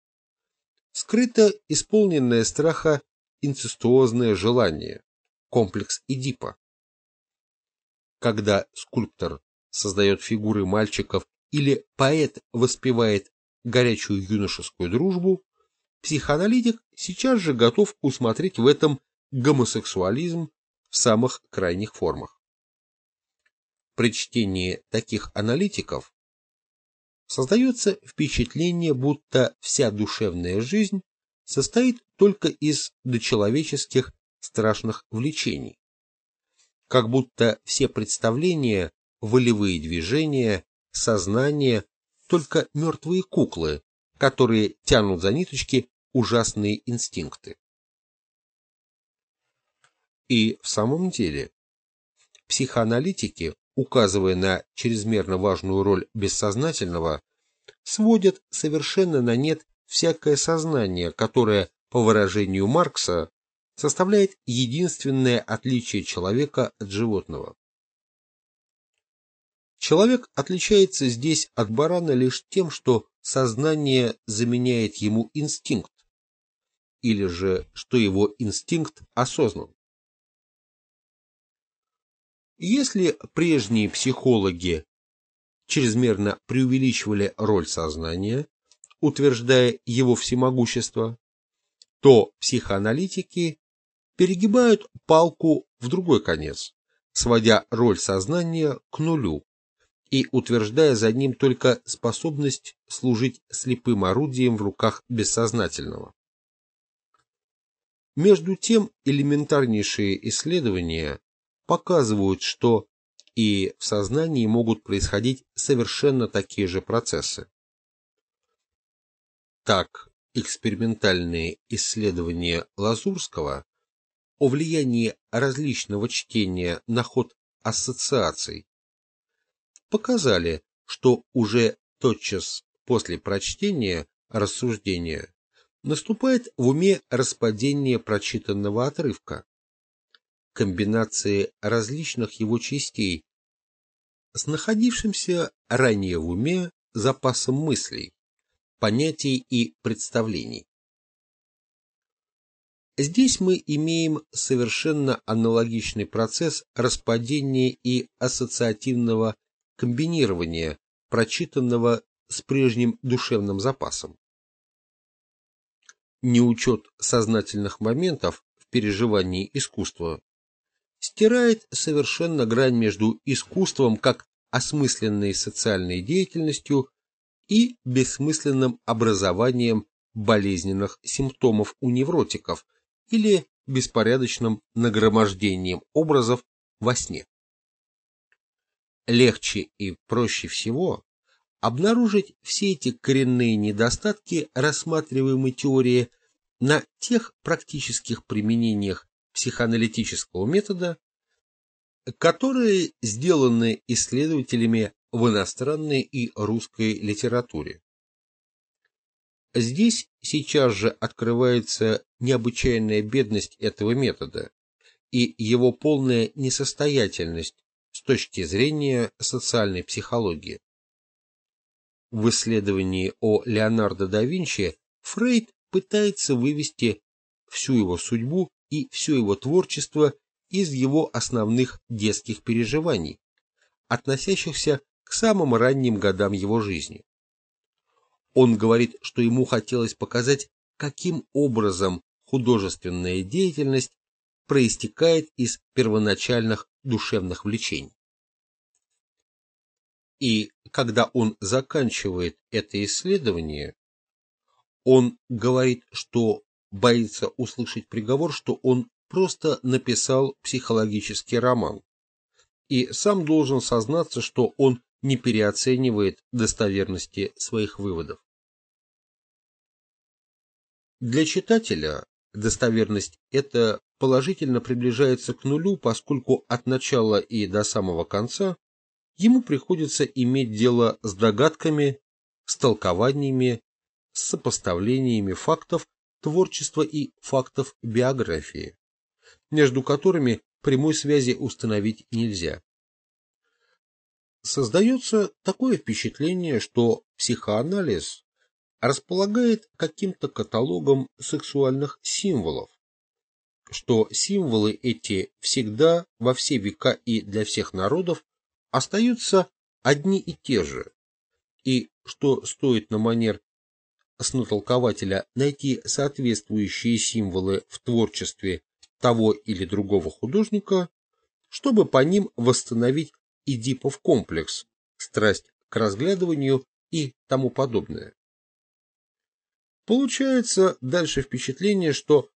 скрыто исполненное страха инцестуозное желание, комплекс Эдипа. Когда скульптор создает фигуры мальчиков или поэт воспевает горячую юношескую дружбу, психоаналитик сейчас же готов усмотреть в этом гомосексуализм в самых крайних формах. При чтении таких аналитиков создается впечатление, будто вся душевная жизнь состоит только из дочеловеческих страшных влечений, как будто все представления, волевые движения, сознание только мертвые куклы, которые тянут за ниточки ужасные инстинкты. И в самом деле, психоаналитики, указывая на чрезмерно важную роль бессознательного, сводят совершенно на нет всякое сознание, которое, по выражению Маркса, составляет единственное отличие человека от животного. Человек отличается здесь от барана лишь тем, что сознание заменяет ему инстинкт, или же что его инстинкт осознан. Если прежние психологи чрезмерно преувеличивали роль сознания, утверждая его всемогущество, то психоаналитики перегибают палку в другой конец, сводя роль сознания к нулю и утверждая за ним только способность служить слепым орудием в руках бессознательного. Между тем, элементарнейшие исследования показывают, что и в сознании могут происходить совершенно такие же процессы. Так, экспериментальные исследования Лазурского о влиянии различного чтения на ход ассоциаций показали, что уже тотчас после прочтения рассуждения наступает в уме распадение прочитанного отрывка, комбинации различных его частей с находившимся ранее в уме запасом мыслей, понятий и представлений. Здесь мы имеем совершенно аналогичный процесс распадения и ассоциативного комбинирования прочитанного с прежним душевным запасом. Неучет сознательных моментов в переживании искусства стирает совершенно грань между искусством как осмысленной социальной деятельностью и бессмысленным образованием болезненных симптомов у невротиков или беспорядочным нагромождением образов во сне. Легче и проще всего обнаружить все эти коренные недостатки рассматриваемой теории на тех практических применениях психоаналитического метода, которые сделаны исследователями в иностранной и русской литературе. Здесь сейчас же открывается необычайная бедность этого метода и его полная несостоятельность с точки зрения социальной психологии. В исследовании о Леонардо да Винчи Фрейд пытается вывести всю его судьбу и все его творчество из его основных детских переживаний, относящихся к самым ранним годам его жизни. Он говорит, что ему хотелось показать, каким образом художественная деятельность проистекает из первоначальных душевных влечений. И когда он заканчивает это исследование, он говорит, что боится услышать приговор, что он просто написал психологический роман. И сам должен сознаться, что он не переоценивает достоверности своих выводов. Для читателя достоверность эта положительно приближается к нулю, поскольку от начала и до самого конца ему приходится иметь дело с догадками, с толкованиями, с сопоставлениями фактов творчества и фактов биографии, между которыми прямой связи установить нельзя. Создается такое впечатление, что психоанализ располагает каким-то каталогом сексуальных символов, что символы эти всегда, во все века и для всех народов остаются одни и те же, и что стоит на манер снотолкователя найти соответствующие символы в творчестве того или другого художника, чтобы по ним восстановить Эдипов комплекс, страсть к разглядыванию и тому подобное. Получается дальше впечатление, что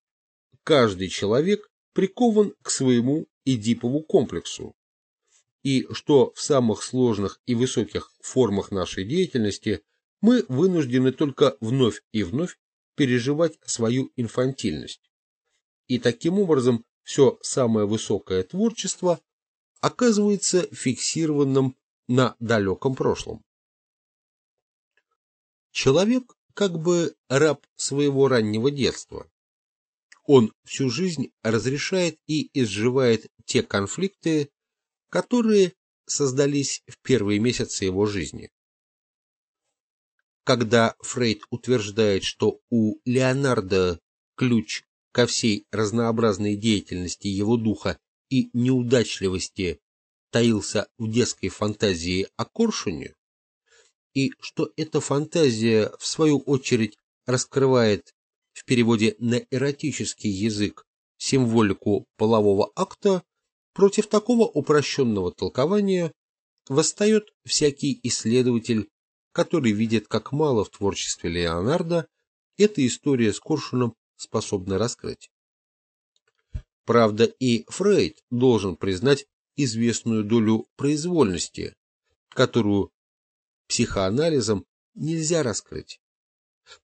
каждый человек прикован к своему Эдипову комплексу, и что в самых сложных и высоких формах нашей деятельности мы вынуждены только вновь и вновь переживать свою инфантильность. И таким образом все самое высокое творчество оказывается фиксированным на далеком прошлом. Человек как бы раб своего раннего детства. Он всю жизнь разрешает и изживает те конфликты, которые создались в первые месяцы его жизни. Когда Фрейд утверждает, что у Леонардо ключ ко всей разнообразной деятельности его духа и неудачливости таился в детской фантазии о Коршуне, и что эта фантазия, в свою очередь, раскрывает в переводе на эротический язык символику полового акта, против такого упрощенного толкования восстает всякий исследователь, который видит, как мало в творчестве Леонардо эта история с Коршуном способна раскрыть. Правда, и Фрейд должен признать известную долю произвольности, которую психоанализом нельзя раскрыть.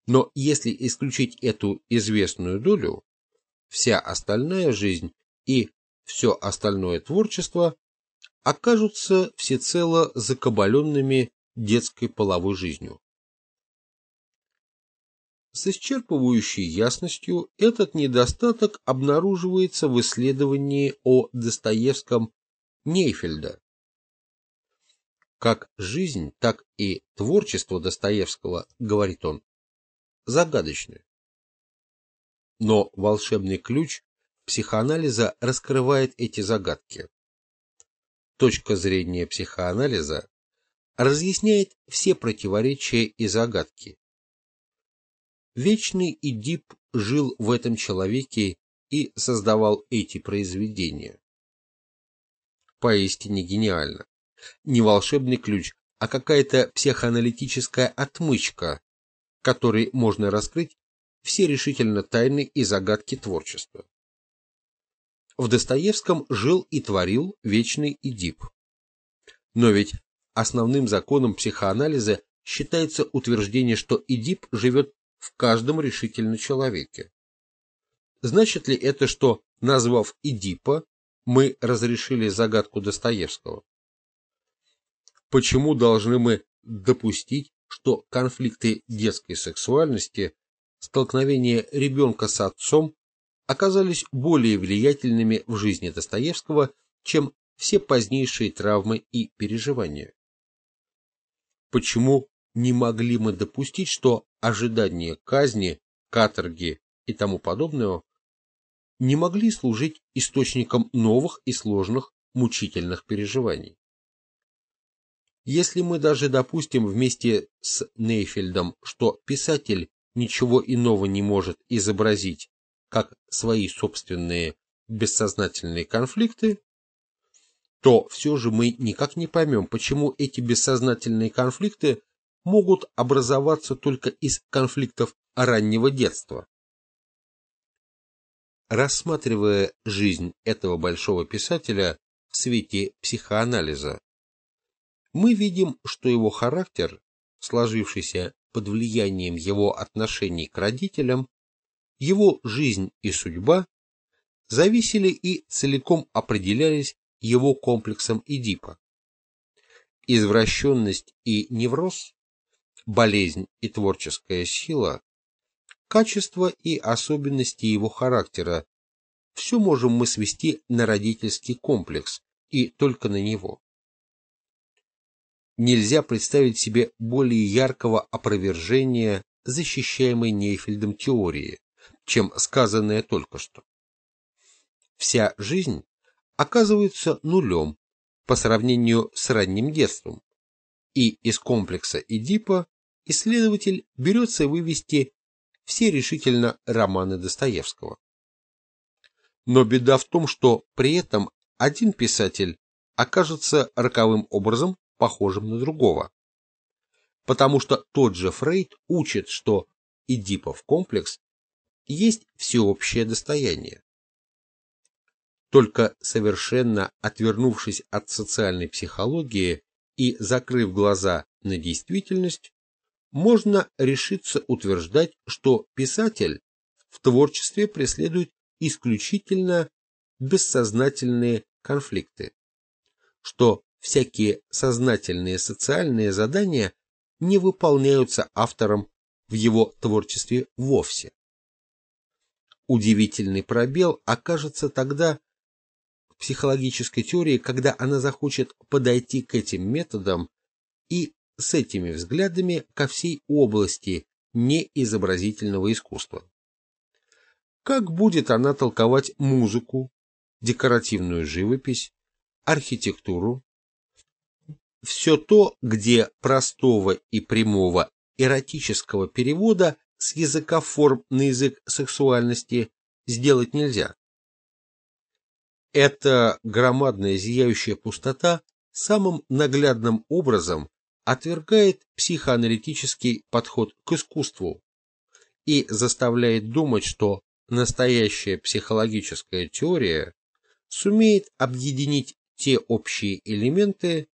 Но если исключить эту известную долю, вся остальная жизнь и все остальное творчество окажутся всецело закабаленными детской половой жизнью. С исчерпывающей ясностью этот недостаток обнаруживается в исследовании о Достоевском Нейфельда, как жизнь, так и творчество Достоевского, говорит он, загадочны. Но волшебный ключ психоанализа раскрывает эти загадки. Точка зрения психоанализа разъясняет все противоречия и загадки. Вечный Эдип жил в этом человеке и создавал эти произведения. Поистине гениально не волшебный ключ, а какая-то психоаналитическая отмычка, которой можно раскрыть все решительно тайны и загадки творчества. В Достоевском жил и творил вечный Эдип. Но ведь основным законом психоанализа считается утверждение, что Эдип живет в каждом решительно человеке. Значит ли это, что, назвав Эдипа, мы разрешили загадку Достоевского? Почему должны мы допустить, что конфликты детской сексуальности, столкновение ребенка с отцом оказались более влиятельными в жизни Достоевского, чем все позднейшие травмы и переживания? Почему не могли мы допустить, что ожидание казни, каторги и тому подобного не могли служить источником новых и сложных мучительных переживаний? Если мы даже допустим вместе с Нейфельдом, что писатель ничего иного не может изобразить, как свои собственные бессознательные конфликты, то все же мы никак не поймем, почему эти бессознательные конфликты могут образоваться только из конфликтов раннего детства. Рассматривая жизнь этого большого писателя в свете психоанализа, мы видим, что его характер, сложившийся под влиянием его отношений к родителям, его жизнь и судьба зависели и целиком определялись его комплексом Эдипа. Извращенность и невроз, болезнь и творческая сила, качества и особенности его характера – все можем мы свести на родительский комплекс и только на него. Нельзя представить себе более яркого опровержения защищаемой Нейфельдом теории, чем сказанное только что. Вся жизнь оказывается нулем по сравнению с ранним детством, и из комплекса Эдипа исследователь берется вывести все решительно романы Достоевского. Но беда в том, что при этом один писатель окажется роковым образом похожим на другого. Потому что тот же Фрейд учит, что Эдипов комплекс есть всеобщее достояние. Только совершенно отвернувшись от социальной психологии и закрыв глаза на действительность, можно решиться утверждать, что писатель в творчестве преследует исключительно бессознательные конфликты, что всякие сознательные социальные задания не выполняются автором в его творчестве вовсе. Удивительный пробел окажется тогда в психологической теории, когда она захочет подойти к этим методам и с этими взглядами ко всей области неизобразительного искусства. Как будет она толковать музыку, декоративную живопись, архитектуру, все то, где простого и прямого эротического перевода с языка форм на язык сексуальности сделать нельзя. Эта громадная зияющая пустота самым наглядным образом отвергает психоаналитический подход к искусству и заставляет думать, что настоящая психологическая теория сумеет объединить те общие элементы,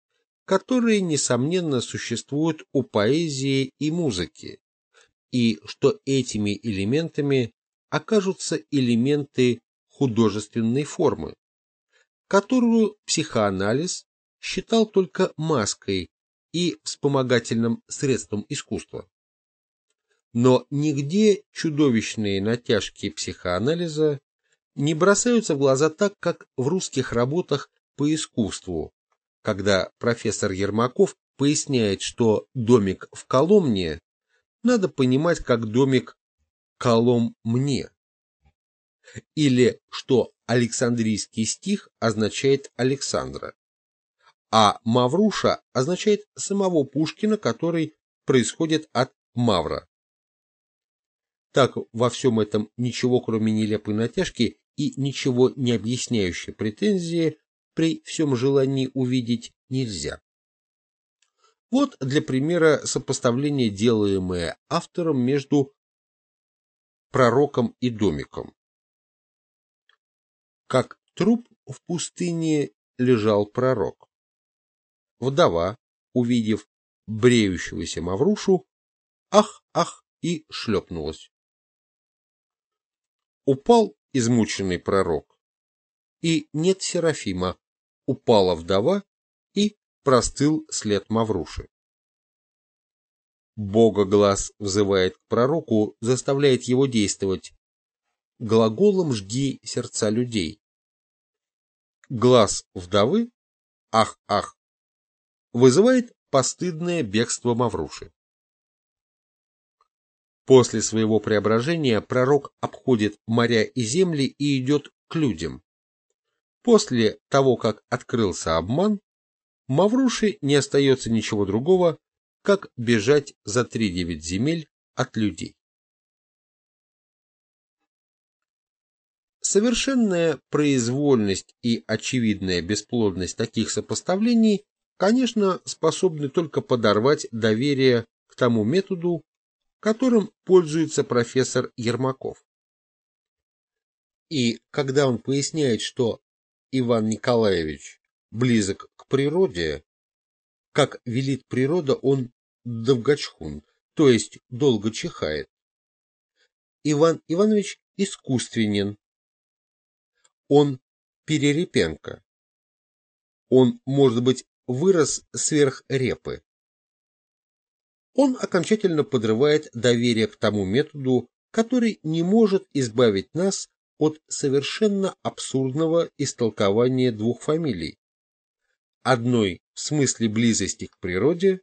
которые, несомненно, существуют у поэзии и музыки, и что этими элементами окажутся элементы художественной формы, которую психоанализ считал только маской и вспомогательным средством искусства. Но нигде чудовищные натяжки психоанализа не бросаются в глаза так, как в русских работах по искусству, когда профессор Ермаков поясняет, что домик в Коломне надо понимать как домик «Колом мне», или что Александрийский стих означает Александра, а Мавруша означает самого Пушкина, который происходит от Мавра. Так во всем этом ничего, кроме нелепой натяжки и ничего не объясняющей претензии, при всем желании увидеть нельзя. Вот для примера сопоставление, делаемое автором между пророком и домиком. Как труп в пустыне лежал пророк. Вдова, увидев бреющегося Маврушу, ах, ах, и шлепнулась. Упал измученный пророк, и нет Серафима, упала вдова, и простыл след Мавруши. Бога глаз взывает к пророку, заставляет его действовать. Глаголом жги сердца людей. Глаз вдовы, ах-ах, вызывает постыдное бегство Мавруши. После своего преображения пророк обходит моря и земли и идет к людям. После того, как открылся обман, Мавруши не остается ничего другого, как бежать за три-девять земель от людей. Совершенная произвольность и очевидная бесплодность таких сопоставлений, конечно, способны только подорвать доверие к тому методу, которым пользуется профессор Ермаков. И когда он поясняет, что Иван Николаевич близок природе, как велит природа, он довгачхун, то есть долго чихает. Иван Иванович искусственен. Он перерепенка. Он, может быть, вырос сверх репы. Он окончательно подрывает доверие к тому методу, который не может избавить нас от совершенно абсурдного истолкования двух фамилий. Одной в смысле близости к природе,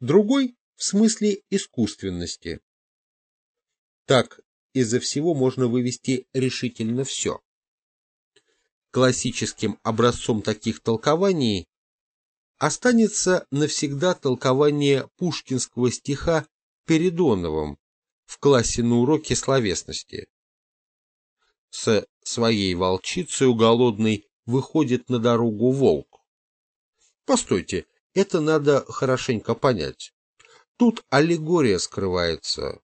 другой в смысле искусственности. Так из-за всего можно вывести решительно все. Классическим образцом таких толкований останется навсегда толкование пушкинского стиха Передоновым в классе на уроке словесности. С своей волчицей голодной выходит на дорогу волк. Постойте, это надо хорошенько понять. Тут аллегория скрывается.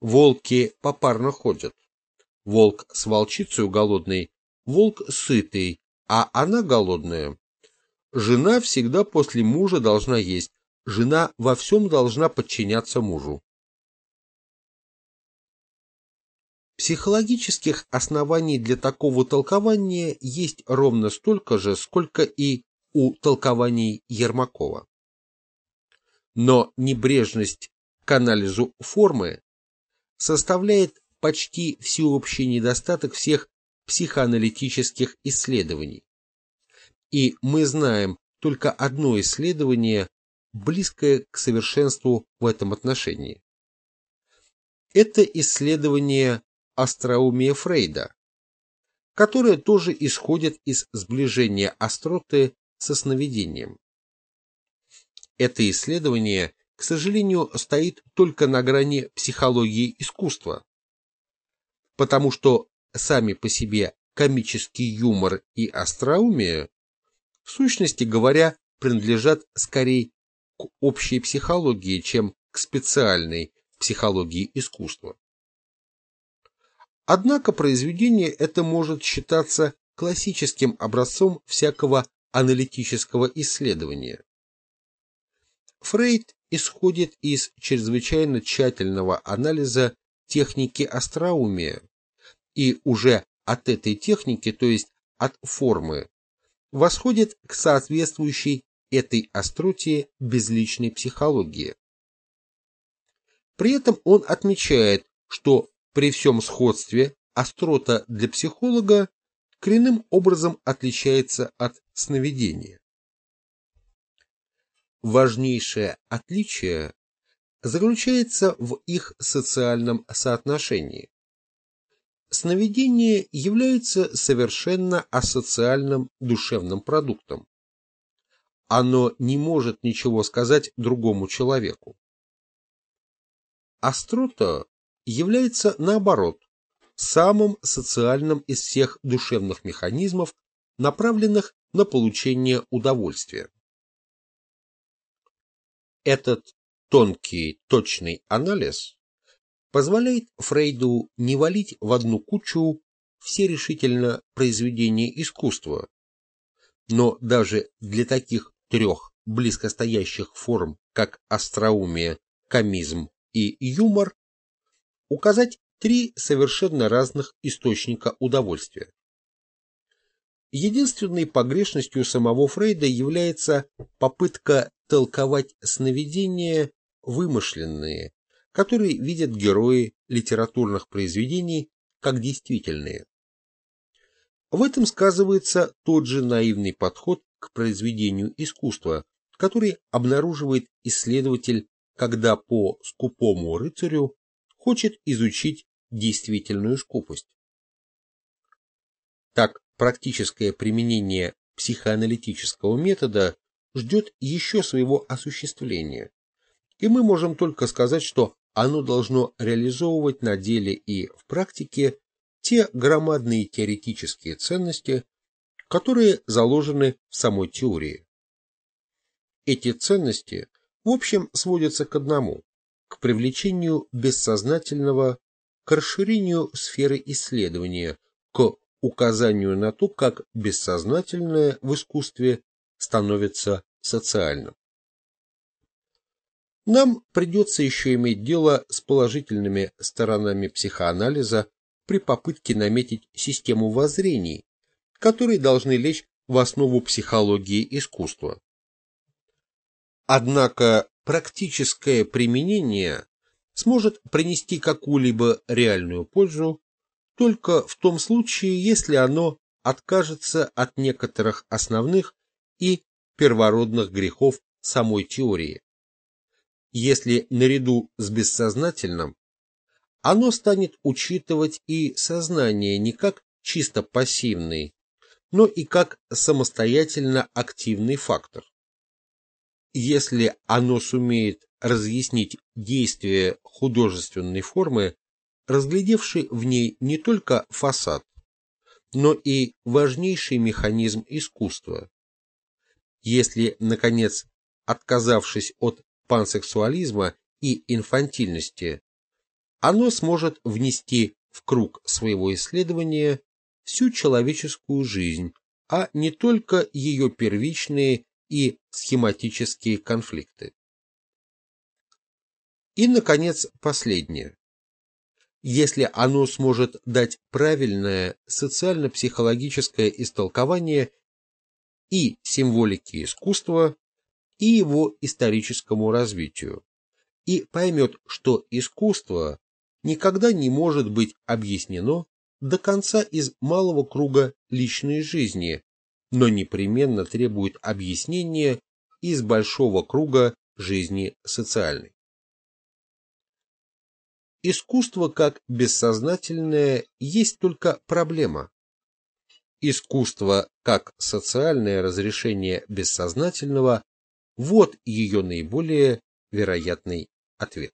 Волки попарно ходят. Волк с волчицей голодной, волк сытый, а она голодная. Жена всегда после мужа должна есть, жена во всем должна подчиняться мужу. Психологических оснований для такого толкования есть ровно столько же, сколько и у толкований Ермакова. Но небрежность к анализу формы составляет почти всеобщий недостаток всех психоаналитических исследований. И мы знаем только одно исследование, близкое к совершенству в этом отношении. Это исследование остроумия Фрейда, которое тоже исходит из сближения остроты со сновидением. Это исследование, к сожалению, стоит только на грани психологии искусства, потому что сами по себе комический юмор и остроумие, в сущности говоря, принадлежат скорее к общей психологии, чем к специальной психологии искусства. Однако произведение это может считаться классическим образцом всякого аналитического исследования. Фрейд исходит из чрезвычайно тщательного анализа техники остроумия, и уже от этой техники, то есть от формы, восходит к соответствующей этой остроте безличной психологии. При этом он отмечает, что при всем сходстве острота для психолога коренным образом отличается от сновидения. Важнейшее отличие заключается в их социальном соотношении. Сновидение является совершенно асоциальным душевным продуктом. Оно не может ничего сказать другому человеку. Острота является, наоборот, самым социальным из всех душевных механизмов, направленных на получение удовольствия. Этот тонкий, точный анализ позволяет Фрейду не валить в одну кучу все решительно произведения искусства, но даже для таких трех близкостоящих форм, как остроумие, комизм и юмор, указать три совершенно разных источника удовольствия. Единственной погрешностью самого Фрейда является попытка толковать сновидения вымышленные, которые видят герои литературных произведений как действительные. В этом сказывается тот же наивный подход к произведению искусства, который обнаруживает исследователь, когда по скупому рыцарю хочет изучить действительную скупость. Так, практическое применение психоаналитического метода ждет еще своего осуществления, и мы можем только сказать, что оно должно реализовывать на деле и в практике те громадные теоретические ценности, которые заложены в самой теории. Эти ценности, в общем, сводятся к одному – к привлечению бессознательного к расширению сферы исследования, к указанию на то, как бессознательное в искусстве становится социальным. Нам придется еще иметь дело с положительными сторонами психоанализа при попытке наметить систему воззрений, которые должны лечь в основу психологии искусства. Однако практическое применение сможет принести какую-либо реальную пользу только в том случае, если оно откажется от некоторых основных и первородных грехов самой теории. Если наряду с бессознательным оно станет учитывать и сознание не как чисто пассивный, но и как самостоятельно активный фактор. Если оно сумеет разъяснить действие художественной формы, разглядевший в ней не только фасад, но и важнейший механизм искусства. Если, наконец, отказавшись от пансексуализма и инфантильности, оно сможет внести в круг своего исследования всю человеческую жизнь, а не только ее первичные и схематические конфликты. И, наконец, последнее. Если оно сможет дать правильное социально-психологическое истолкование и символики искусства, и его историческому развитию, и поймет, что искусство никогда не может быть объяснено до конца из малого круга личной жизни, но непременно требует объяснения из большого круга жизни социальной. Искусство как бессознательное есть только проблема. Искусство как социальное разрешение бессознательного – вот ее наиболее вероятный ответ.